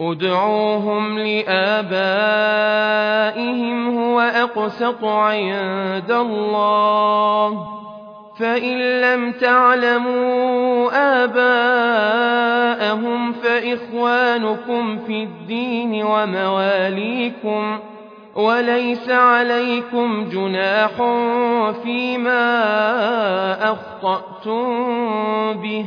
ادعوهم لآبائهم هو أقسط عند الله. فإن لم تعلموا آباءهم فإخوانكم في الدين ومواليكم وليس عليكم جناح فيما أخطأتم به.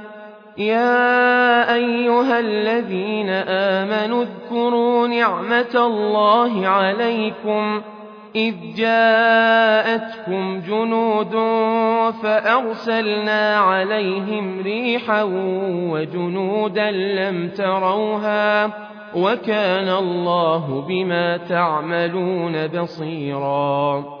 يا أيها الذين آمنوا اذكروا نعمة الله عليكم إذ جاءتكم جنود فأرسلنا عليهم ريحا وجنودا لم تروها وكان الله بما تعملون بصيراً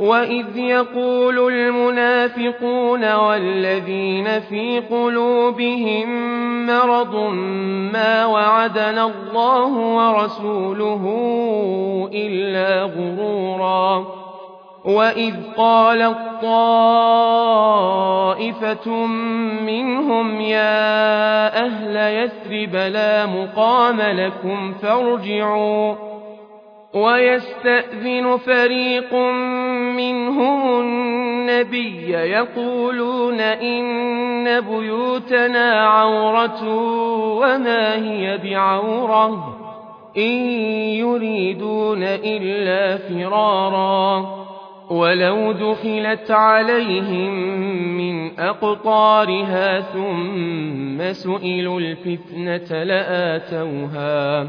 وإذ يقول المنافقون والذين في قلوبهم مرض ما وعدنا الله ورسوله إلا غرورا وإذ قالت طائفة منهم يا أهل يثرب لا مقام لكم فارجعوا ويستأذن فريق منهم النبي يقولون إن بيوتنا عورة وما هي بعورة إن يريدون إلا فرارا ولو دخلت عليهم من أقطارها ثم سئلوا الفتنة لآتوها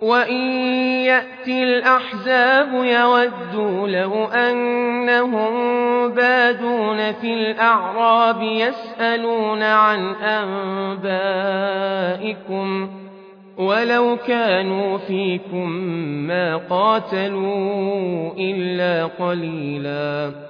وإن يأتي الأحزاب يودوا لو أنهم بادون في الأعراب يسألون عن أنبائكم ولو كانوا فيكم ما قاتلوا إلا قليلا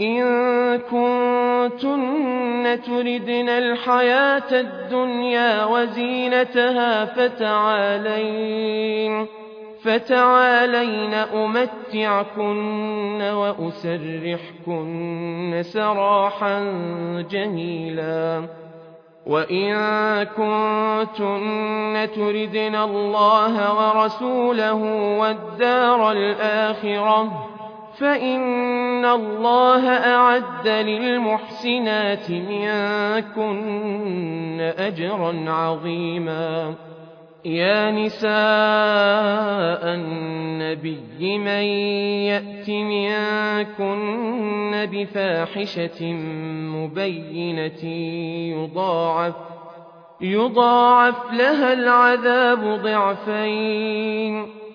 إن كنتن تردن الحياة الدنيا وزينتها فتعالين فتعالين أمتعكن وأسرحكن سراحا جميلا. وإن كنتن تردن الله ورسوله والدار الآخرة فإن الله أعد للمحسنات منكن أجرا عظيما يا نساء النبي من يأت منكن بفاحشة مبينة يضاعف يضاعف لها العذاب ضعفين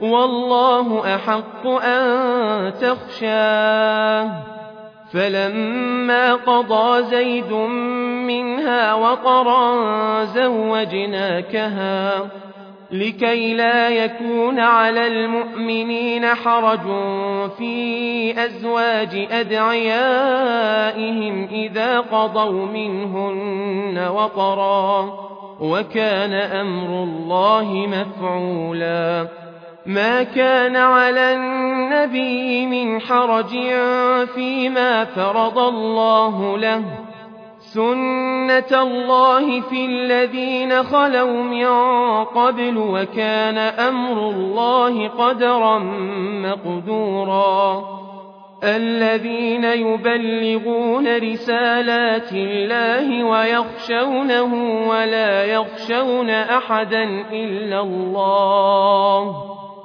والله أحق أن تخشاه. فلما قضى زيد منها وطرا زوجناكها لكي لا يكون على المؤمنين حرج في أزواج أدعيائهم إذا قضوا منهن وطرا. وكان أمر الله مفعولا. ما كان على النبي من حرج فيما فرض الله له. سنة الله في الذين خلوا من قبل وكان أمر الله قدرا مقدورا. الذين يبلغون رسالات الله ويخشونه ولا يخشون أحدا إلا الله.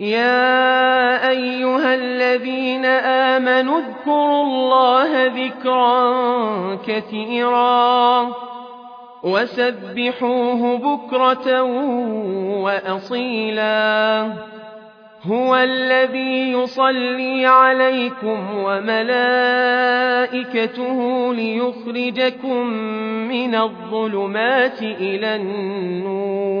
يا أيها الذين آمنوا اذكروا الله ذكرا كثيرا وسبحوه بكرة وأصيلا. هو الذي يصلي عليكم وملائكته ليخرجكم من الظلمات إلى النور.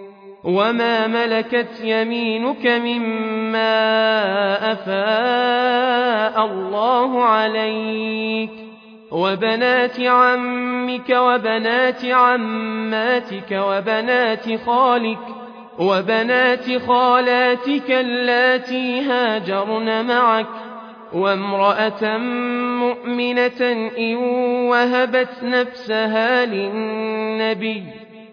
وما ملكت يمينك مما افاء الله عليك وبنات عمك وبنات عماتك وبنات خالك وبنات خالاتك اللاتي هاجرن معك وامراه مؤمنه ان وهبت نفسها للنبي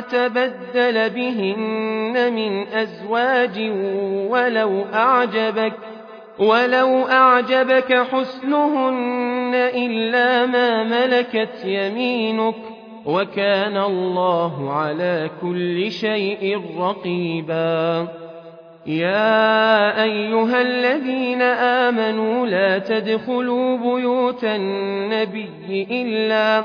تبدل بهن من أزواج ولو أعجبك ولو أعجبك حسنهن إلا ما ملكت يمينك وكان الله على كل شيء رقيبا. يا أيها الذين آمنوا لا تدخلوا بيوت النبي إلا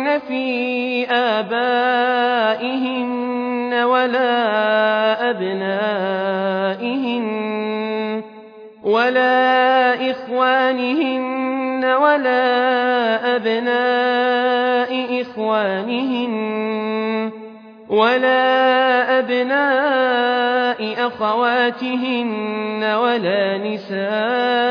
عليهن في آبائهن ولا أبنائهن ولا إخوانهن ولا أبناء إخوانهن ولا أبناء أخواتهن ولا نسائهن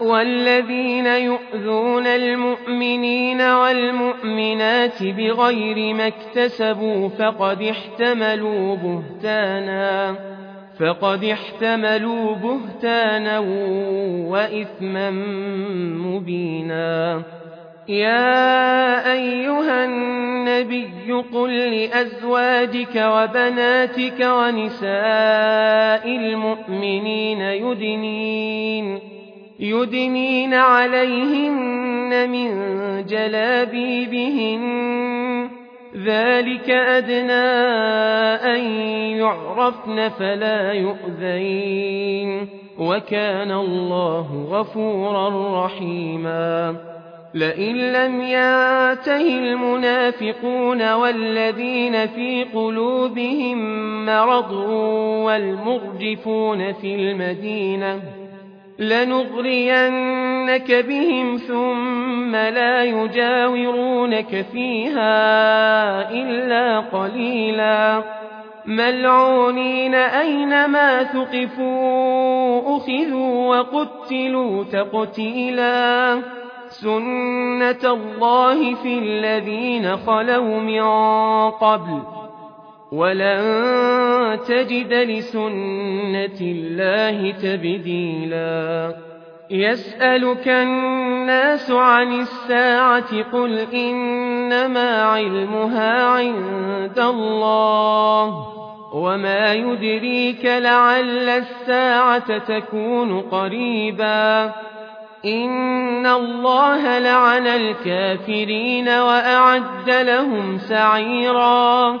والذين يؤذون المؤمنين والمؤمنات بغير ما اكتسبوا فقد احتملوا بهتانا فقد احتملوا بهتانا وإثما مبينا. يا أيها النبي قل لأزواجك وبناتك ونساء المؤمنين يدنين يدنين عليهن من جلابيبهن ذلك أدنى أن يعرفن فلا يؤذين وكان الله غفورا رحيما لئن لم ينته المنافقون والذين في قلوبهم مرض والمرجفون في المدينة لنغرينك بهم ثم لا يجاورونك فيها إلا قليلا. ملعونين أينما ثقفوا أخذوا وقتلوا تقتيلا. سنة الله في الذين خلوا من قبل ولن تجد لسنة الله تبديلا يسألك الناس عن الساعة قل إنما علمها عند الله وما يدريك لعل الساعة تكون قريبا إن الله لعن الكافرين وأعد لهم سعيرا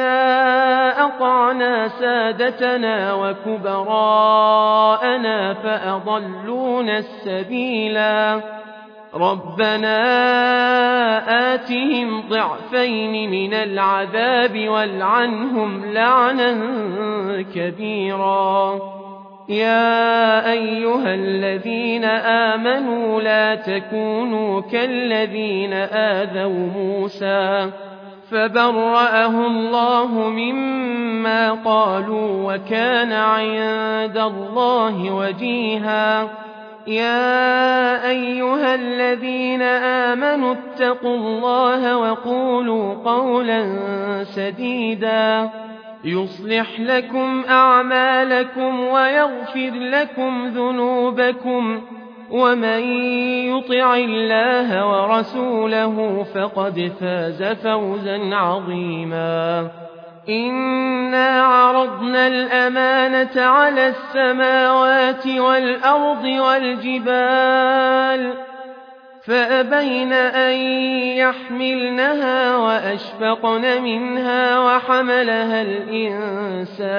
أطعنا سادتنا وكبراءنا فأضلون السبيلا ربنا آتهم ضعفين من العذاب والعنهم لعنا كبيرا يا أيها الذين آمنوا لا تكونوا كالذين آذوا موسى فبرأه الله مما قالوا وكان عند الله وجيها. يا أيها الذين آمنوا اتقوا الله وقولوا قولا سديدا. يصلح لكم أعمالكم ويغفر لكم ذنوبكم. ومن يطع الله ورسوله فقد فاز فوزا عظيما إنا عرضنا الأمانة على السماوات والأرض والجبال فأبين أن يحملنها وأشفقن منها وحملها الإنسان